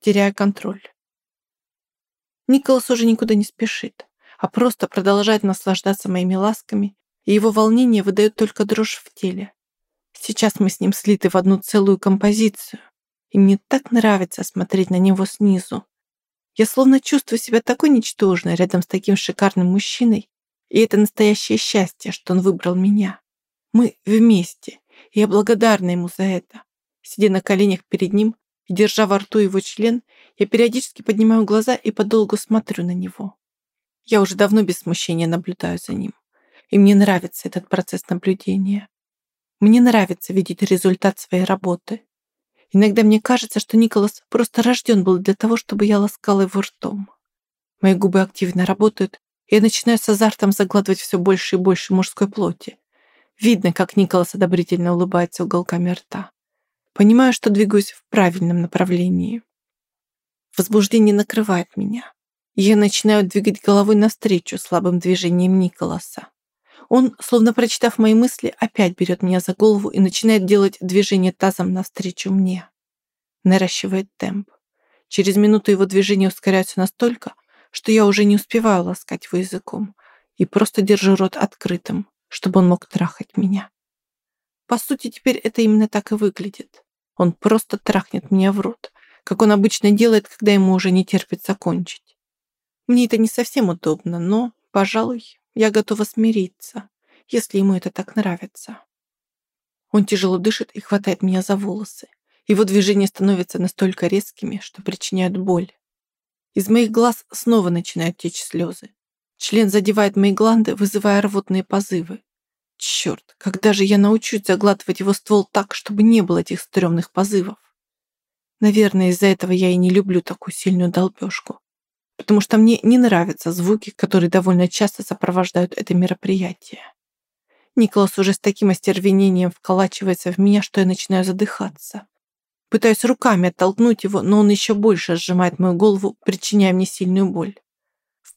теряя контроль. Николас уже никуда не спешит, а просто продолжает наслаждаться моими ласками, и его волнение выдает только дрожь в теле. Сейчас мы с ним слиты в одну целую композицию, и мне так нравится смотреть на него снизу. Я словно чувствую себя такой ничтожной рядом с таким шикарным мужчиной, и это настоящее счастье, что он выбрал меня. Мы вместе, и я благодарна ему за это. Сидя на коленях перед ним и держа во рту его член, я периодически поднимаю глаза и подолгу смотрю на него. Я уже давно без смущения наблюдаю за ним, и мне нравится этот процесс наблюдения. Мне нравится видеть результат своей работы. Иногда мне кажется, что Николас просто рожден был для того, чтобы я ласкала его ртом. Мои губы активно работают, и я начинаю с азартом заглатывать все больше и больше мужской плоти. Видно, как Николас одобрительно улыбается уголками рта. Понимаю, что двигаюсь в правильном направлении. Возбуждение накрывает меня. Я начинаю двигать головой навстречу слабым движением Николаса. Он, словно прочитав мои мысли, опять берет меня за голову и начинает делать движение тазом навстречу мне. Наращивает темп. Через минуту его движения ускоряются настолько, что я уже не успеваю ласкать его языком и просто держу рот открытым, чтобы он мог трахать меня. По сути, теперь это именно так и выглядит. Он просто трахнет меня в рот, как он обычно делает, когда ему уже не терпится кончить. Мне это не совсем удобно, но, пожалуй, я готова смириться, если ему это так нравится. Он тяжело дышит и хватает меня за волосы. Его движения становятся настолько резкими, что причиняют боль. Из моих глаз снова начинают течь слезы. Член задевает мои гланды, вызывая рвотные позывы. Черт, когда же я научусь заглатывать его ствол так, чтобы не было этих стрёмных позывов? Наверное, из-за этого я и не люблю такую сильную долбёжку потому что мне не нравятся звуки, которые довольно часто сопровождают это мероприятие. Николас уже с таким остервенением вколачивается в меня, что я начинаю задыхаться. Пытаюсь руками оттолкнуть его, но он еще больше сжимает мою голову, причиняя мне сильную боль.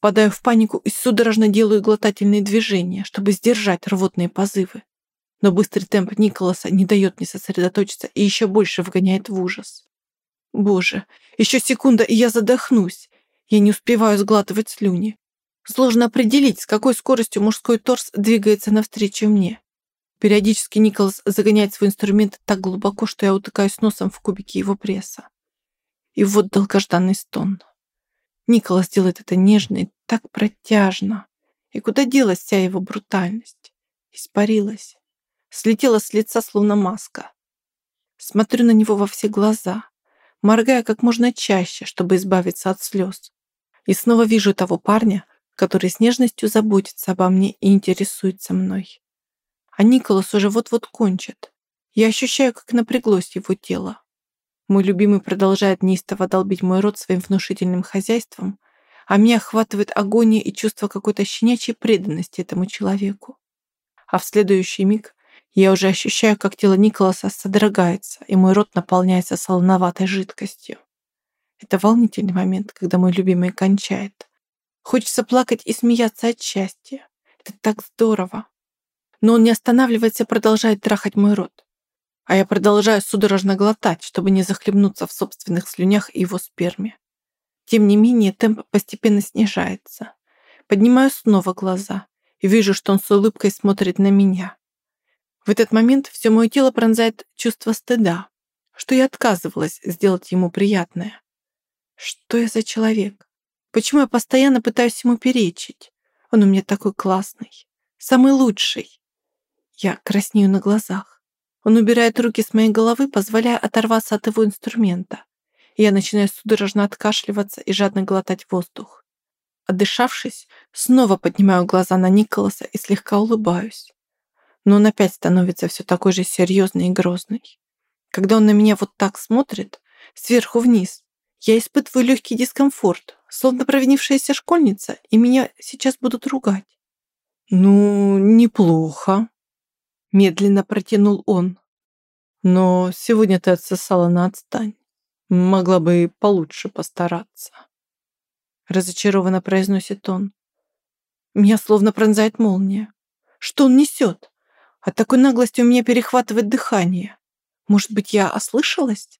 Впадаю в панику и судорожно делаю глотательные движения, чтобы сдержать рвотные позывы. Но быстрый темп Николаса не дает мне сосредоточиться и еще больше вгоняет в ужас. Боже, еще секунда, и я задохнусь. Я не успеваю сглатывать слюни. Сложно определить, с какой скоростью мужской торс двигается навстречу мне. Периодически Николас загоняет свой инструмент так глубоко, что я утыкаюсь носом в кубики его пресса. И вот долгожданный стон. Николас делает это нежно и так протяжно. И куда делась вся его брутальность? Испарилась. Слетела с лица, словно маска. Смотрю на него во все глаза, моргая как можно чаще, чтобы избавиться от слез. И снова вижу того парня, который с нежностью заботится обо мне и интересуется мной. А Николас уже вот-вот кончит. Я ощущаю, как напряглось его тело. Мой любимый продолжает неистово долбить мой рот своим внушительным хозяйством, а меня охватывает агония и чувство какой-то щенячьей преданности этому человеку. А в следующий миг я уже ощущаю, как тело Николаса содрогается, и мой рот наполняется солоноватой жидкостью. Это волнительный момент, когда мой любимый кончает. Хочется плакать и смеяться от счастья. Это так здорово. Но он не останавливается и продолжает трахать мой рот. А я продолжаю судорожно глотать, чтобы не захлебнуться в собственных слюнях и его сперме. Тем не менее, темп постепенно снижается. Поднимаю снова глаза и вижу, что он с улыбкой смотрит на меня. В этот момент все мое тело пронзает чувство стыда, что я отказывалась сделать ему приятное. Что я за человек? Почему я постоянно пытаюсь ему перечить? Он у меня такой классный, самый лучший. Я краснею на глазах. Он убирает руки с моей головы, позволяя оторваться от его инструмента. Я начинаю судорожно откашливаться и жадно глотать воздух. Отдышавшись, снова поднимаю глаза на Николаса и слегка улыбаюсь. Но он опять становится все такой же серьезный и грозный. Когда он на меня вот так смотрит, сверху вниз, я испытываю легкий дискомфорт, словно провинившаяся школьница, и меня сейчас будут ругать. «Ну, неплохо», — медленно протянул он. «Но сегодня ты отсосала на отстань. Могла бы и получше постараться». Разочарованно произносит он. Меня словно пронзает молния. Что он несет? От такой наглости у меня перехватывает дыхание. Может быть, я ослышалась?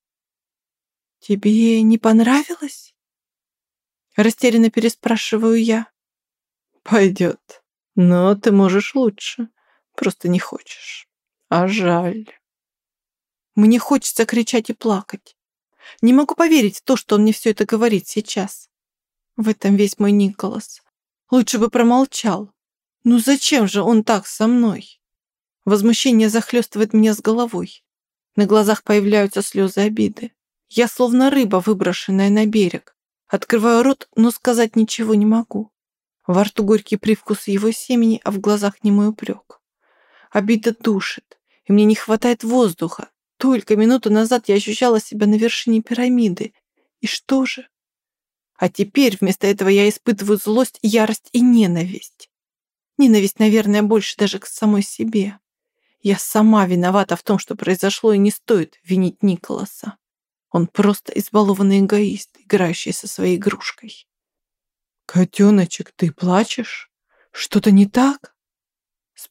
Тебе не понравилось? Растерянно переспрашиваю я. Пойдет. Но ты можешь лучше. Просто не хочешь. А жаль. Мне хочется кричать и плакать. Не могу поверить в то, что он мне все это говорит сейчас. В этом весь мой Николас. Лучше бы промолчал. Ну зачем же он так со мной? Возмущение захлестывает меня с головой. На глазах появляются слезы обиды. Я словно рыба, выброшенная на берег. Открываю рот, но сказать ничего не могу. Во рту горький привкус его семени, а в глазах немой упрек. Обида душит, и мне не хватает воздуха. Только минуту назад я ощущала себя на вершине пирамиды. И что же? А теперь вместо этого я испытываю злость, ярость и ненависть. Ненависть, наверное, больше даже к самой себе. Я сама виновата в том, что произошло, и не стоит винить Николаса. Он просто избалованный эгоист, играющий со своей игрушкой. «Котеночек, ты плачешь? Что-то не так?»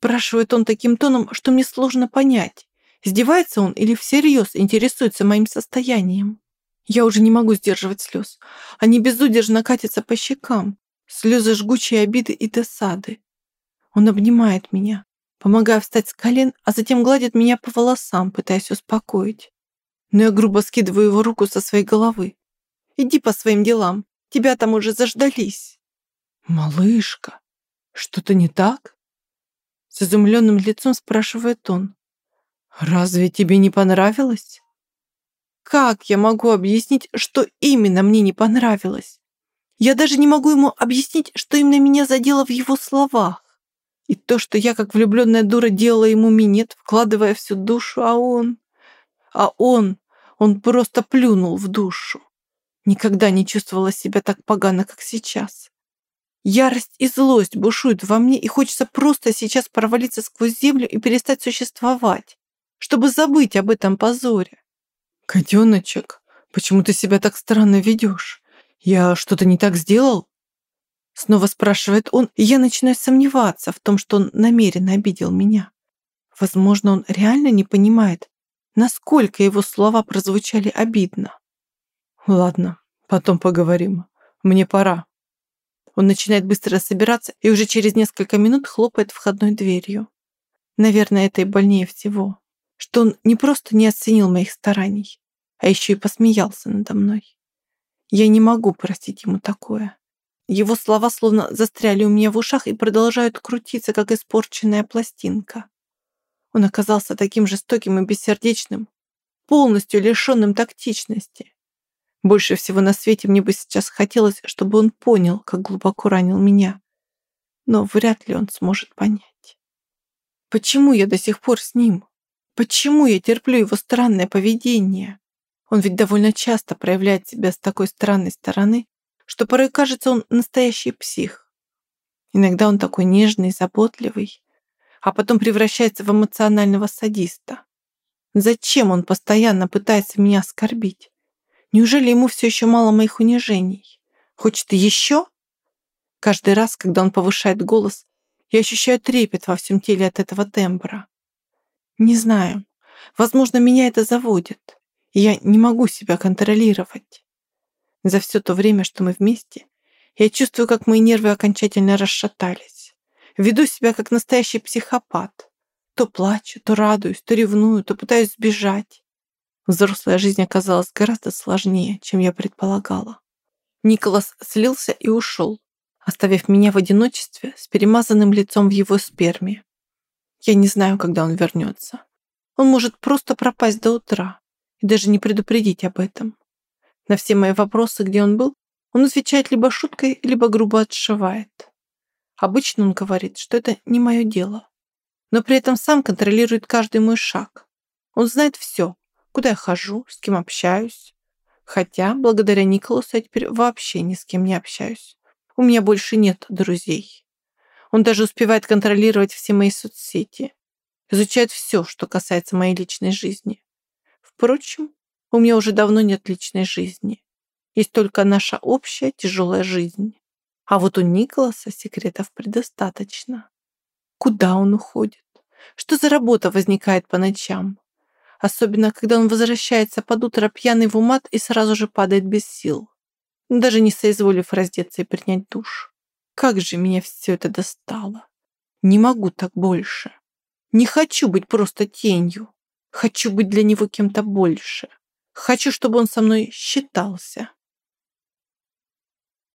Спрашивает он таким тоном, что мне сложно понять, издевается он или всерьез интересуется моим состоянием. Я уже не могу сдерживать слез. Они безудержно катятся по щекам. Слезы жгучей обиды и досады. Он обнимает меня, помогая встать с колен, а затем гладит меня по волосам, пытаясь успокоить. Но я грубо скидываю его руку со своей головы. «Иди по своим делам, тебя там уже заждались». «Малышка, что-то не так?» С изумленным лицом спрашивает он. «Разве тебе не понравилось?» Как я могу объяснить, что именно мне не понравилось? Я даже не могу ему объяснить, что именно меня задело в его словах. И то, что я, как влюбленная дура, делала ему минет, вкладывая всю душу, а он... А он... Он просто плюнул в душу. Никогда не чувствовала себя так погано, как сейчас. Ярость и злость бушуют во мне, и хочется просто сейчас провалиться сквозь землю и перестать существовать, чтобы забыть об этом позоре. «Котеночек, почему ты себя так странно ведешь? Я что-то не так сделал?» Снова спрашивает он, и я начинаю сомневаться в том, что он намеренно обидел меня. Возможно, он реально не понимает, насколько его слова прозвучали обидно. «Ладно, потом поговорим. Мне пора». Он начинает быстро собираться и уже через несколько минут хлопает входной дверью. Наверное, это и больнее всего, что он не просто не оценил моих стараний, а еще и посмеялся надо мной. Я не могу простить ему такое. Его слова словно застряли у меня в ушах и продолжают крутиться, как испорченная пластинка. Он оказался таким жестоким и бессердечным, полностью лишенным тактичности. Больше всего на свете мне бы сейчас хотелось, чтобы он понял, как глубоко ранил меня. Но вряд ли он сможет понять. Почему я до сих пор с ним? Почему я терплю его странное поведение? Он ведь довольно часто проявляет себя с такой странной стороны, что порой кажется он настоящий псих. Иногда он такой нежный, заботливый, а потом превращается в эмоционального садиста. Зачем он постоянно пытается меня оскорбить? Неужели ему все еще мало моих унижений? Хочет еще? Каждый раз, когда он повышает голос, я ощущаю трепет во всем теле от этого тембра. Не знаю, возможно, меня это заводит я не могу себя контролировать. За все то время, что мы вместе, я чувствую, как мои нервы окончательно расшатались. Веду себя как настоящий психопат. То плачу, то радуюсь, то ревную, то пытаюсь сбежать. Взрослая жизнь оказалась гораздо сложнее, чем я предполагала. Николас слился и ушел, оставив меня в одиночестве с перемазанным лицом в его сперме. Я не знаю, когда он вернется. Он может просто пропасть до утра и даже не предупредить об этом. На все мои вопросы, где он был, он отвечает либо шуткой, либо грубо отшивает. Обычно он говорит, что это не мое дело, но при этом сам контролирует каждый мой шаг. Он знает все, куда я хожу, с кем общаюсь. Хотя, благодаря Николасу, я теперь вообще ни с кем не общаюсь. У меня больше нет друзей. Он даже успевает контролировать все мои соцсети. Изучает все, что касается моей личной жизни. Впрочем, у меня уже давно нет личной жизни. Есть только наша общая тяжелая жизнь. А вот у Николаса секретов предостаточно. Куда он уходит? Что за работа возникает по ночам? Особенно когда он возвращается под утро пьяный в умат и сразу же падает без сил, даже не соизволив раздеться и принять душ. Как же меня все это достало. Не могу так больше. Не хочу быть просто тенью. Хочу быть для него кем-то больше. Хочу, чтобы он со мной считался.